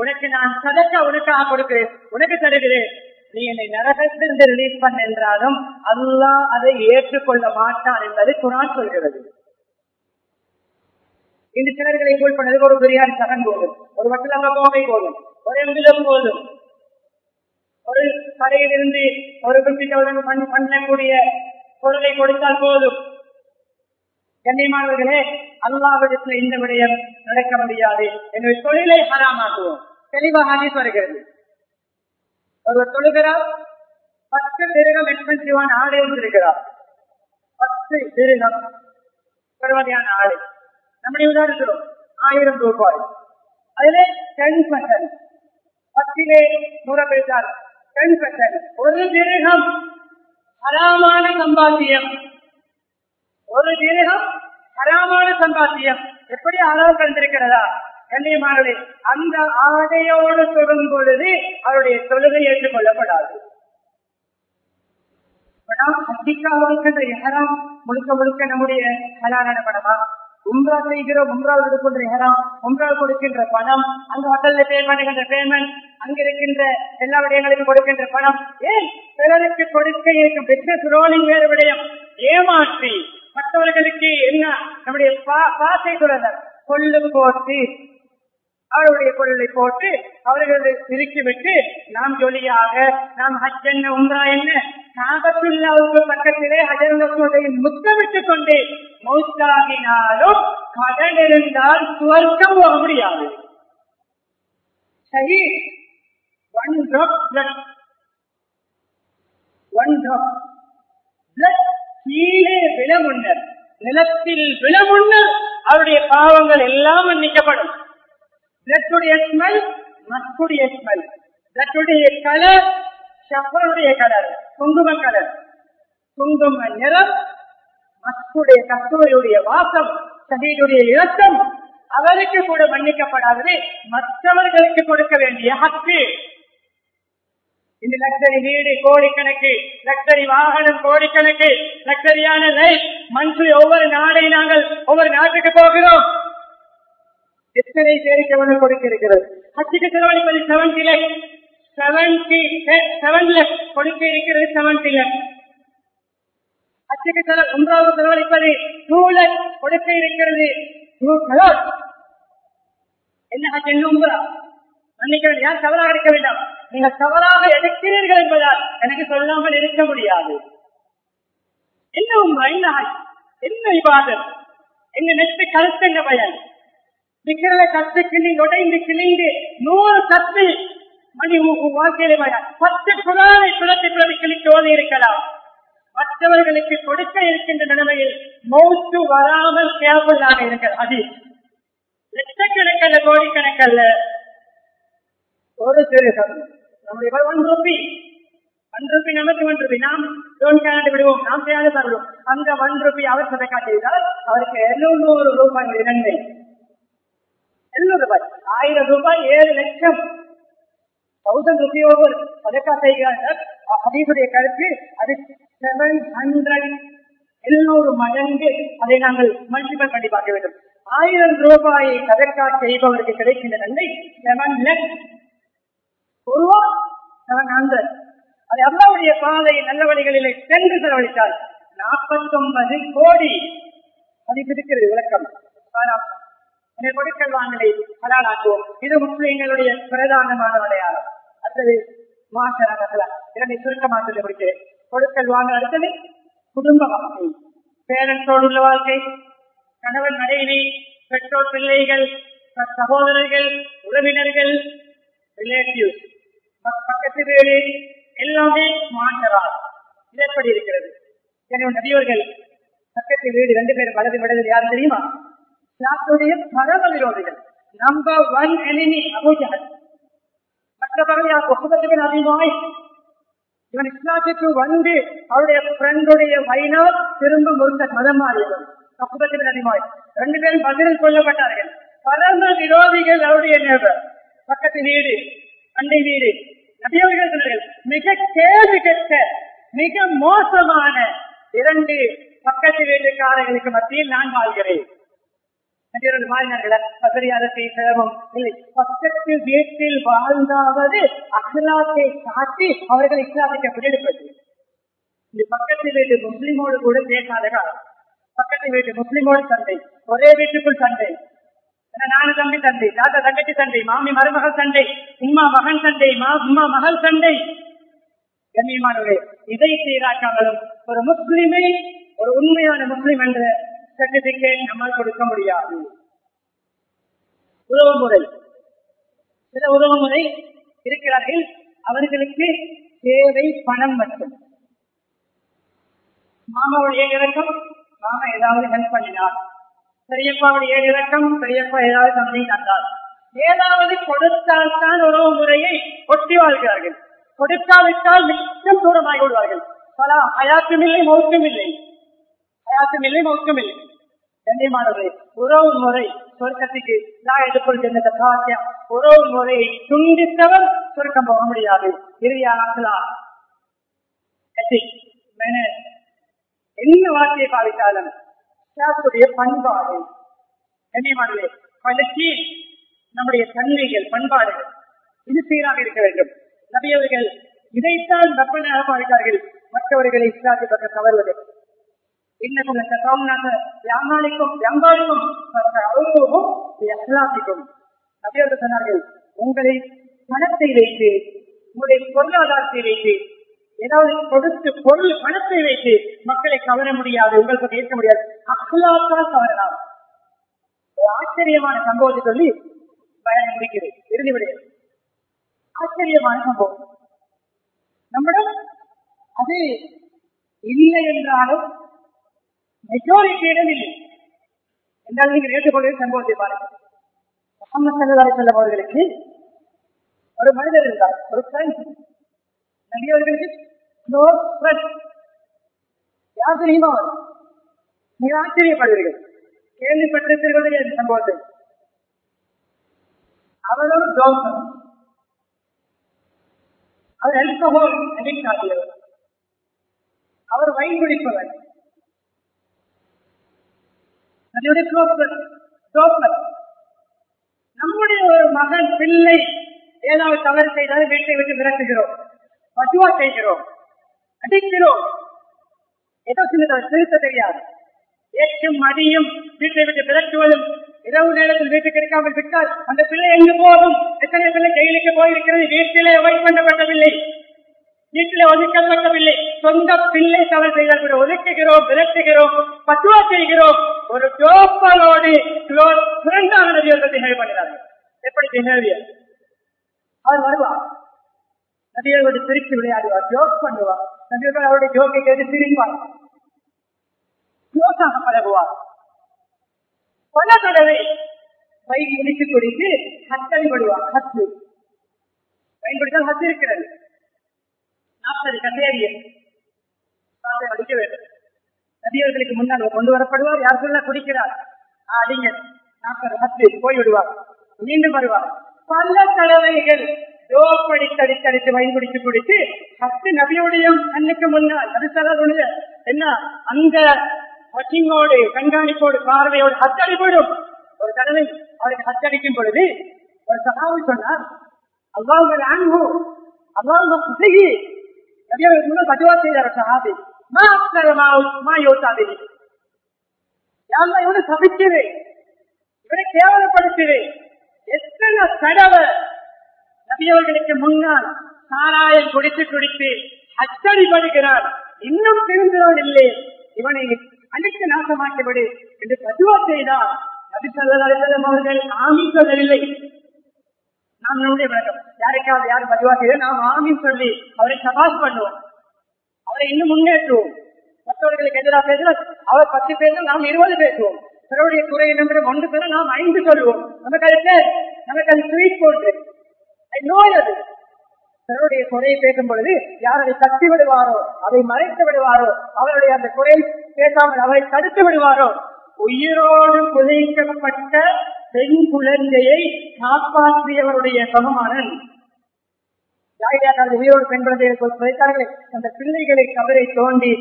உனக்கு நான் சதக்க உனக்காக கொடுக்கிறேன் உனக்கு தருகிறேன். நீ என்னை நரகத்திலிருந்து ரிலீஸ் பண்ண என்றாலும் அல்லா அதை ஏற்றுக்கொள்ள மாட்டான் என்பதை குரான் சொல்கிறது. இந்த சிலர்களை போல் பண்ணது ஒரு பிரியாணி சகன் போதும் ஒரு வட்டலங்க கோவை போதும் ஒரு எம்பிலம் போதும். ஒரு கடையிலிருந்து ஒரு பிப்டி பண்ணக்கூடிய பொருளை கொடுத்தால் போதும். கண்ணியமானவர்களே அல்லாவிடத்தில் இந்த விடயம் நடக்க முடியாது. என்னுடைய தொழிலை ஹராமாக்குவோம். தெளிவாக வருகிறது. ஒருவர் தொழுகிறார் பத்து திருகம் எக்ஸ்பென்சிவான ஆடை இருக்கிறார் பத்து திருகம் பெறுமதியான ஆடை. நம்முடைய உதாரணம் ஆயிரம் ரூபாய். அதிலே டென் பர்சன்ட் பத்திலே நூறு பேசார் டென் பர்சன்ட் ஒரு திருகம் ஹராமான சம்பாத்தியம். ஒரு திருகம் ஹராமான சம்பாத்தியம். எப்படி அளவு கண்டிருக்கிறதா கண்ணியமானது அந்த ஆடையோடு தொடும் பொழுது அவருடைய தொழுகை ஏற்றுக்கொள்ளப்படாது. முழுக்க முழுக்க நம்முடைய ஹலாலான படமா? உம்ரா செய்கிறோம் உம்ரா எடுக்கின்ற இடம் உம்ரா கொடுக்கின்ற பணம் அங்க ஹோட்டல்ல பே பண்ணுகின்ற பேமெண்ட் அங்க இருக்கின்ற எல்லா விடயங்களுக்கும் கொடுக்கின்ற பணம் ஏன் பிறருக்கு கொடுக்க இருக்கும் பிசினஸ் ரோலிங் வேறு விடயம்? ஏமாற்றி மற்றவர்களுக்கு என்ன? நம்முடைய பாசை குரலர் கொள்ளு போட்டு அவருடைய பொருளை போட்டு அவர்களை திருக்கிவிட்டு நாம் ஜொலியாக நாம் ஹஜ் என்ன உம்ரா என்ன காபத்துல்லாவுக்கு பக்கத்திலே ஹஜரனுடைய முத்தமிட்டுக் கொண்டு மௌத்தாகினாலும் கடன் இருந்தால் சுவர்க்கம் போக முடியாது. சரி one drop blood one drop blood கீழே விழ முன்னர் நிலத்தில் விழ முன்னர் அவருடைய பாவங்கள் எல்லாம் மன்னிக்கப்படும். பிளட்டுடைய ஸ்மெல் மஸ்குடைய ஸ்மெல் பிளட்டுடைய கலர் ஷப்பருடைய கலர் குங்கும கலர் குங்கும நிறம் மஸ்குடைய கஸ்தூரியுடைய வாசம் சகிதுடைய இலக்கம் அவருக்கு கூட மன்னிக்கப்படாதது மற்றவர்களுக்கு கொடுக்க வேண்டிய ஹக்கு. இந்த லக்ஸரி வீடு கோடிக்கணக்கு லக்ஸரி வாகனம் கோடிக்கணக்கு லக்ஸரியான லைஃப் மந்த்லி ஒவ்வொரு நாடை நாங்கள் ஒவ்வொரு நாட்டுக்கு போகிறோம். எத்தனை பேருக்கு எவ்வளவு கொடுக்கிறது ஹச்சுக்கு செலவழிப்பது seventy lakh seventy seven lakh கொடுக்க இருக்கிறது செவன்டி லேக் ஹச்சுக்கு செலவு ஒன்றாவது செலவழிப்பது டூ லேக் கொடுக்க இருக்கிறது என்ன ஹச் என்ன உங்களா மன்னிக்கிறேன் யார் தவறாக இருக்க வேண்டாம். நீங்கள் தவறாக எடுக்கிறீர்கள் என்பதால் எனக்கு சொல்லாமல் இருக்க முடியாது. என்ன உண்மை என்ன ஹஜ் என்ன விவாதம் என்ன நெட்டு கருத்து என்ன பயன். விக்கிரத கத்து கிளி உடைந்து கிளிந்து நூறு கத்து மணி வாழ்க்கையிலே பத்து குரானை சுழற்றி பிறகு கிழித்து ஓதி இருக்கலாம். மற்றவர்களுக்கு கொடுக்க இருக்கின்ற நிலைமையில் மௌத்து வராமல் கேவலாக இருக்கிறது அது லட்சக்கணக்கல்ல கோடிக்கணக்கல்ல. ஒரு சிறு நம்முடைய ஒன் ரூபி ஒன் ரூபி நமக்கு ஒன் ரூபி நாம் லோன் கணக்கு விடுவோம்? நாம் செய்யாத தருவோம். அந்த ஒன் ரூபி அவர் சதக்கா செய்தால் அவருக்கு எழுநூறு ரூபாய் நன்மை எழுநூறு ரூபாய். ஆயிரம் ரூபாய் ஏழு லட்சம். தௌசண்ட் ருபி ஓவர் சதக்கா செய்கிறார்கள் அதீசுடைய கருத்து அது செவன் ஹண்ட்ரட் எழுநூறு மடங்கு அதை நாங்கள் மல்டிபிள் பண்ணி பார்க்க வேண்டும். ஆயிரம் ரூபாயை சதக்கா செய்பவருக்கு கிடைக்கின்ற நன்மை செவன் லெக் ஒருவா நான் ஹண்ட்ரட் அது அல்லாவுடைய பாதை நல்ல வழிகளிலே சென்று செலவழித்தால் நாற்பத்தொன்பது கோடி. மதிப்பு இருக்கிறது விளக்கம் கொடுக்கல் வாங்கலை. ஹலாலாக்குவோம் இது முஸ்லீம்களுடைய பிரதானமான அடையாளம். அடுத்தது மாசரா இரண்டை சுருக்கமாக சொல்லி கொடுக்கிறேன் கொடுக்கல் வாங்க அடுத்தது குடும்ப வாழ்க்கை. பேரன்ஸோடு உள்ள வாழ்க்கை. கணவன் மனைவி பெற்றோர் பிள்ளைகள் சகோதரர்கள் உறவினர்கள் ரிலேட்டிவ்ஸ் பக்கத்து வீடு எல்லாமே மாற்றலாம். இதற்படி இருக்கிறது? எனவே நபியவர்கள் பக்கத்து வீடு ரெண்டு பேரும் வலது விடது யார் தெரியுமா? இஸ்லாத்துடைய பரம விரோதிகள். நம்பர் ஒன் எனிமி அபூஜகன் மற்ற யார் ஒப்புதத்துக்கு அதிகமாய். இவன் இஸ்லாத்துக்கு வந்து அவருடைய ஃப்ரெண்டுடைய வைனால் திரும்ப முருந்த மதம் மாறியவன். ஒப்புதத்துக்கு அதிகமாய். ரெண்டு பேரும் பதிலில் கொல்லப்பட்டார்கள் பரம விரோதிகள் அவருடைய நேபர் பக்கத்து வீடு. அண்டை வீடு. நபியவர்கள் மிக கேள்வி கெட்ட மிக மோசமான இரண்டு பக்கத்து வீட்டுக்காரர்களுக்கு மத்தியில் நான் வாழ்கிறேன். பக்கத்து வீட்டில் வாழ்ந்தாவது அகலாத்தை காட்டி அவர்கள் இஸ்லாமிக்க பிடிப்பது இந்த பக்கத்து வீட்டு முஸ்லிமோடு கூட பேசாத காலம். பக்கத்து வீட்டு முஸ்லிமோடு சண்டை. ஒரே வீட்டுக்குள் சண்டை. நானு தம்பி சண்டை தாத்தா தங்கச்சி சண்டை மாமி மருமகள் சண்டை உமா மகன் சண்டை உமா மகள் சண்டை கண்ணியமானவரே இதை சீராக்காமலும் ஒரு முஸ்லிமை ஒரு உண்மையான முஸ்லிம் என்ற சர்டிபிகேட் நம்மால் கொடுக்க முடியாது. உறவு முறை சில உறவு முறை இருக்கிறார்கள். அவர்களுக்கு தேவை பணம் மட்டும். மாமாவுடைய இறக்கம். மாமா ஏதாவது ஹெல்ப் பண்ணினார் பெரியப்பாவுடைய ஏழு இலக்கம் பெரியப்பா ஏதாவது தந்தை தந்தார் ஏதாவது கொடுத்தால்தான் உறவு முறையை ஒட்டி வாழ்கிறார்கள். கொடுக்காவிட்டால் மிச்சம் தூரமாகி விடுவார்கள் பல அயாத்தும் இல்லை மௌத்தும் இல்லை அயாத்தும் இல்லை மௌத்தும் இல்லை கண்ணியமானவர்களே உறவு முறை சொர்க்கத்துக்கு நான் எதிர்கொள்கின்ற காத்தியம் உறவு முறையை துண்டித்தவர் சொர்க்கம் போக முடியாது. இறுதியாக என்ன வார்த்தையை பாவித்தாலும் இஸ்லாத்துடைய பண்பாடு. கண்ணியமானவர்களே பலத்தி நம்முடைய தன்மைகள் பண்பாடுகள். இது சீராக இருக்க வேண்டும். நபியவர்கள் இதைத்தான் தப்பனாக பார்க்கிறார்கள் மற்றவர்களை இஸ்லாத்தை பக்க கவர்வது இன்னமும் இந்த கவுனாக வியாமாளிக்கும் வியாபாரிக்கும் அவுக்கும் அஸ்லாத்திக்கும் நபியவர்கள் சொன்னார்கள் உங்களை பணத்தை வைத்து உங்களுடைய பொருளாதாரத்தை வைத்து ஏதாவது கொடுத்து பொருள் பணத்தை வைத்து மக்களை கவர முடியாது உங்களுக்கு ஏற்க முடியாது. அக்லாத்தால் கவரலாம். ஒரு ஆச்சரியமான சம்பவத்தை சொல்லி பயணம் முடிக்கிறேன் இறுதி விடையில் ஆச்சரியமான சம்பவம். நம்மிடம் அது இல்லை என்றாலும் மெஜாரிட்டியிடம் இல்லை. என்றால் நீங்கள் ஏற்றுக்கொள்கிற சம்பவத்தை பாருங்கள். முகமது சல்லி செல்லம் அவர்களுக்கு ஒரு மனிதர் இருந்தார் ஒரு பிரெஞ்சு நபியவர்களுக்கு க்ளோஸ் ஃப்ரெண்ட் யார் தெரியுமா? அவர் மிக ஆச்சரியப்படுவீர்கள் கேள்விப்பட்டிருக்கிறீர்கள் இந்த சம்பவத்தை. அவரும் டாக்டர் அவர் அல்கஹோல் அடிக்ட் ஆகியவர் அவர் வயிறு குடிப்பவர். நம்முடைய ஒரு மகன் பிள்ளை ஏதாவது தவறு செய்தால் வீட்டை விட்டு விரட்டுகிறோம். பசுவா செய்கிறோம். அடிக்கிறோம். ஏதோ சின்ன திருத்த தெரியாது. ஏற்றும் மதியும் வீட்டை விட்டு விரட்டுவதும் இரவு நேரத்தில் வீட்டுக்கு இருக்காமல் விட்டால் அந்த பிள்ளை எங்கு போகும்? எத்தனை பிள்ளை ஜெயிலுக்கு போயிருக்கிறது? வீட்டிலே அவாய்ட் பண்ணப்பட்டவில்லை வீட்டிலே ஒதுக்கப்படவில்லை சொந்த பிள்ளை தவறு செய்தால் கூட ஒதுக்குகிறோம் விரட்டுகிறோம் பத்துவா செய்கிறோம். ஒரு ஜோப்பலோடு சுரண்டாக நதியோர்கள் திகழ் எப்படி திகழ்வியர் அவர் வருவார். நதியோடு திருப்பி விளையாடுவார். ஜோக் பண்ணுவார். நதியோர்கள் அவருடைய ஜோக்கை கேட்டு சிரிப்பார். ஜோக்காக பழகுவார். பல தடவை வயிறு முடித்து குடித்து ஹத்தடி படுவார். ஹத்து பயன்படுத்தால் ஹத்து இருக்கிறது. நாற்பது கண்டையறிய அடிக்க வேண்டும். நதியவர்களுக்கு முன்னால் கொண்டு வரப்படுவார். யார் சொல்ல குடிக்கிறார்? அடிங்க. நாற்பது ஹத்து போய்விடுவார். மீண்டும் வருவார். பல தடவைகள் ஜோப்படி தடித்தடித்து வயிறு குடித்து ஹத்து நபியுடைய கண்ணுக்கு முன்னால் அது என்ன? அந்த வச்சிங்கோடு கண்காணிப்போடு பார்வையோடு ஹத்தடிப்படும் ஒரு தடவை அவருக்கு ஹத்தடிக்கும் பொழுது ஒரு சகாவில் சொன்னார் அல்லாவுகள் அன்பு அல்லாவுங்க குசகி நபியவர்கள் முன்னால் பதுவா செய்தார் சகாபி. இவனை எத்தனை தடவை நபியவர்களுக்கு முன்னால் சாராயை குடித்து குடித்து அச்சடிப்படுகிறார் இன்னும் திருந்துவான் இல்லை. இவனை அனைத்து நாசமாக்கிவிடு என்று பதுவா செய்தார். நபி சொல்லலாம் அவர்கள் ஆமீன் சொல்லவில்லை. நாம் நம்முடைய விளக்கம் யாருக்காவது யார் பதுவா செய்த நாம் ஆமீன் சொல்லி அவரை சபாஸ் பண்ணுவோம். அவரை இன்னும் முன்னேற்றுவோம். மற்றவர்களுக்கு எதிராக பேசுவோம் அவர் பத்து பேரும் நாம் இருபது பேசுவோம். பிறருடைய குறை ஒன்று பேரும் நாம் ஐந்து சொல்லுவோம். நமக்கு அது நமக்கு அது ஸ்வீட் போட்டு நோய் அது தன்னுடைய குறையை பேசும் பொழுது யார் அதை தட்டி விடுவாரோ அதை மறைத்து விடுவாரோ அவருடைய அந்த குறை பேசாமல் அவரை தடுத்து விடுவாரோ உயிரோடு புதைக்கப்பட்ட பெண் குழந்தையை காப்பாற்றியவருடைய சமமானன். உயிரோடு பெண் குழந்தைகளை புதைத்தார்களே? அந்த பிள்ளைகளை கவரை தோண்டி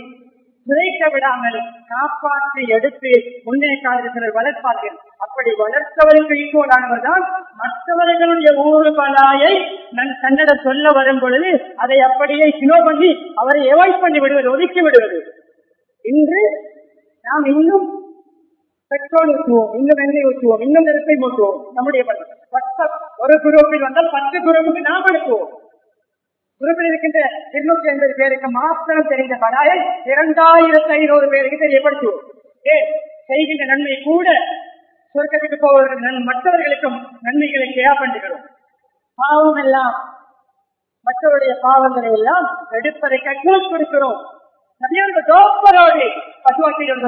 சிதைக்க விடாமல் காப்பாற்றி எடுத்து முன்னே காலத்தினர் வளர்ப்பார்கள். அப்படி வளர்த்தவருக்கு ஈக்குவலானவர் தான் மற்றவர்களுடைய ஊரு பலாயை நான் கன்னட சொல்ல வரும் பொழுது அதை அப்படியே கிலோ பண்ணி அவரை எவாய்ட் பண்ணி விடுவது ஒதுக்கி விடுவது. இன்று நாம் இன்னும் பெட்ரோல் ஊற்றுவோம் இன்னும் எண்ணெய் ஊற்றுவோம் இன்னும் நெருப்பை மூட்டுவோம் நம்முடைய ஒரு குரூப்பில் வந்தால் பத்து குரூப்புக்கு நாம் அனுப்புவோம் குரூப்பில் இருக்கின்ற இருநூத்தி ஐம்பது பேருக்கு மாத்திரம் தெரிந்த படாயை இரண்டாயிரத்தி ஐநூறு பேருக்கு தெரியப்படுத்துவோம். ஏ செய்கின்ற நன்மை கூட சொர்க்கத்துக்கு போவதற்கு மற்றவர்களுக்கும் நன்மைகளை கேயா பண்ணுகிறோம் பாவம் எல்லாம் மற்றவருடைய பாவங்களை எல்லாம் எடுப்பதை கற்றுக் கொடுக்கிறோம். நபியவர்கள் தோப்பரோடு பசுவா செய்கிறோம்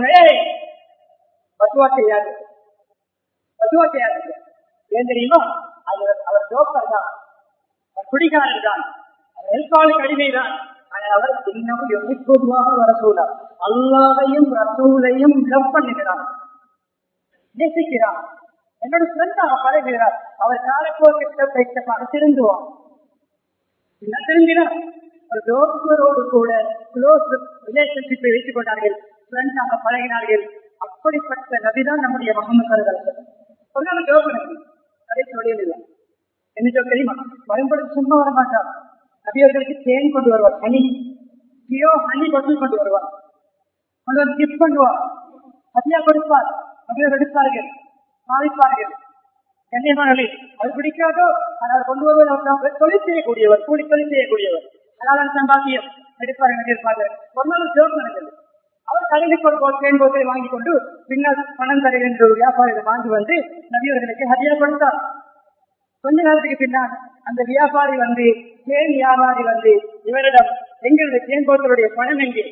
பசுவா செய்யாது பசுவா செய்யாது ஏன் தெரியுமா? அது அவர் ஜோக்கர் தான் அவர் குடிகாரர் தான் அவர் கடுமைதான். ஆனால் அவர் இன்னமும் எப்போதுவாக வர சூழல் அல்லாவையும் ரசூலையும் லவ் பண்ணுகிறார். நேசிக்கிறார். என்னோட ஃப்ரெண்டாக பழகிறார் அவர் காலப்போக்கிட்ட வைத்தமாக திருந்துவார் என்ன திரும்பினார் ஒரு டாக்டரோடு கூட க்ளோஸ் ரிலேஷன்ஷிப்பை வைத்துக் கொண்டார்கள். ஃப்ரெண்டாக பழகினார்கள். அப்படிப்பட்ட நபிதான் நம்முடைய முகமது சரதரசர் ஒரு நாள் அதை சொல்லியதில்லை என்ன தெரியுமா? மறுபடியும் சும்மா வர மாட்டார் நபியர்களுக்கு தேடி கொண்டு வருவார் ஹனி. கியோ ஹனி கொண்டு கொண்டு வருவார். கொண்டு வந்து கிஃப்ட் பண்ணுவார். அதியா கொடுப்பார். நபியர் எடுப்பார்கள். பாதிப்பார்கள் கண்ணியமானே அது பிடிக்காதோ? ஆனால் கொண்டு வருவது தொழில் செய்யக்கூடியவர் கூலி தொழில் செய்யக்கூடியவர். அதான் சம்பாத்தியம் எடுப்பார்கள் இருப்பார்கள் ஒரு நாள் ஜோக் நடந்தது அவர் கடலுக்கு தேன் போத்தை வாங்கி கொண்டு பின்னர் பணம் தருகின்ற ஒரு வியாபாரிகள் வாங்கி வந்து நபியர்களுக்கு ஹதியா கொடுத்தார். கொஞ்ச நேரத்துக்கு பின்னால் அந்த வியாபாரி வந்து தேன் வியாபாரி வந்து இவரிடம் எங்களுடைய தேன்போத்தருடைய பணம் எங்கே?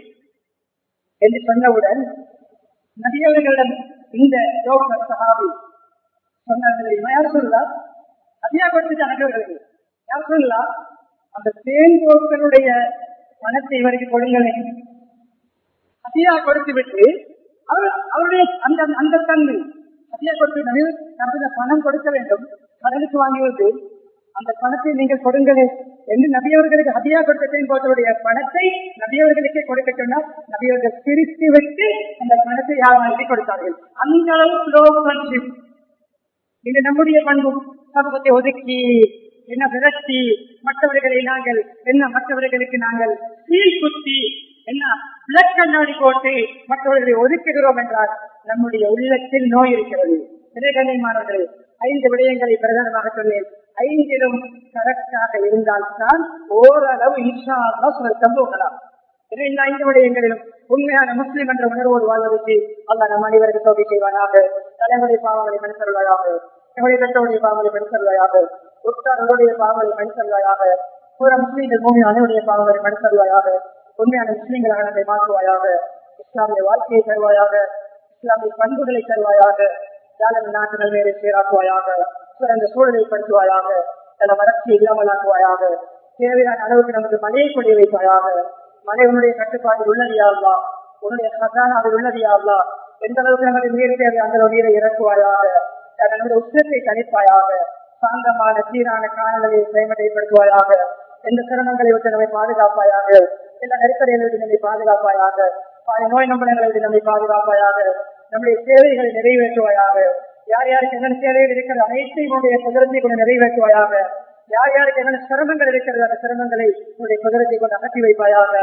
என்று சொன்னவுடன் நபியவர்களிடம் இந்த யோகர் சகாபி சொன்னார்கள் யார் சொல்லலாம் அதிகா கொடுத்து அனுப்பவர்களுக்கு யார் சொல்லலாம் அந்த தேன் பணத்தை இவருக்கு கொடுங்களேன் அதிகா கொடுத்து விட்டு அவர் அவருடைய அந்த அந்த தன்மை அதிகா கொடுத்து நமது பணம் கொடுக்க வேண்டும். கடலுக்கு வாங்குவது அந்த பணத்தை நீங்கள் கொடுங்கள் என்று நபியவர்களுக்கு ஹதியா கொடுத்த தேன் பணத்தை நபியவர்களுக்கே கொடுக்க சொன்னால் நபியவர்கள் பிரித்து விட்டு அந்த பணத்தை யார் வாங்கி கொடுத்தார்கள்? அந்த அளவு இது நம்முடைய பண்பு. சமூகத்தை ஒதுக்கி என்ன விரட்டி மற்றவர்களை நாங்கள் என்ன மற்றவர்களுக்கு நாங்கள் கீழ் குத்தி என்ன பிளக் கண்ணாடி போட்டு மற்றவர்களை ஒதுக்குகிறோம் என்றால் நம்முடைய உள்ளத்தில் நோய் இருக்கிறது. மாணவர்கள் ஐந்து விடயங்களை பிரதானமாக சொன்னேன். ஐந்திலும் கரெக்டாக இருந்தால்தான் ஓரளவு இன்ஷா சொர்க்கம் போகலாம் இந்த ஐந்து விடயங்களிலும் உண்மையான முஸ்லிம் என்ற உணர்வோடு வாழ்வதற்கு அல்ல நம் அனைவருக்கு தோல்வி செய்வானாக. தலைமுறை பாவங்களை மனுத்தருவாயாக எங்களுடைய பெற்றோருடைய பாவங்களை மனுத்தருவாயாக உற்றாருடைய பாவங்களை மனுத்தருவாயாக புற முஸ்லீம்கள் பூமி அனைவருடைய பாவங்களை மனுத்தருவாயாக உண்மையான முஸ்லீம்களாக நம்மை மாற்றுவாயாக. இஸ்லாமிய வாழ்க்கையை தருவாயாக. இஸ்லாமிய பண்புகளை தருவாயாக. ஜாலன் நாட்டுகள் நல்வேலை சீராக்குவாயாக சிறந்த சூழலை படுத்துவாயாக சில வறட்சி இல்லாமலாக்குவாயாக தேவையான அளவுக்கு நமக்கு மழையை கொடி வைப்பாயாக மழை உன்னுடைய கட்டுப்பாட்டில் உள்ளதியாவா உன்னுடைய கசானாவில் உள்ளதியாவா எந்த அளவுக்கு நமக்கு நீர் தேவை அந்த நீரை இறக்குவாயாக நம்முடைய உச்சத்தை கணிப்பாயாக சாந்தமான சீரான காலநிலையை செயல்முறைப்படுத்துவாயாக எந்த சிரமங்களை விட்டு நம்மை பாதுகாப்பாயாக எல்லா நெருக்கடிகளை விட்டு நம்மை பாதுகாப்பாயாக பல நோய் நம்பளங்களை விட்டு நம்மை பாதுகாப்பாயாக நம்முடைய தேவைகளை நிறைவேற்றுவாயாக. யார் யாருக்கு என்னென்ன தேவைகள் இருக்கிற அனைத்தையும் உன்னுடைய குதிரத்தை கொண்டு நிறைவேற்றுவாயாக. யார் யாருக்கு என்னென்ன சிரமங்கள் இருக்கிறது அந்த சிரமங்களை உன்னுடைய குதிரத்தை கொண்டு அகற்றி வைப்பாயாக.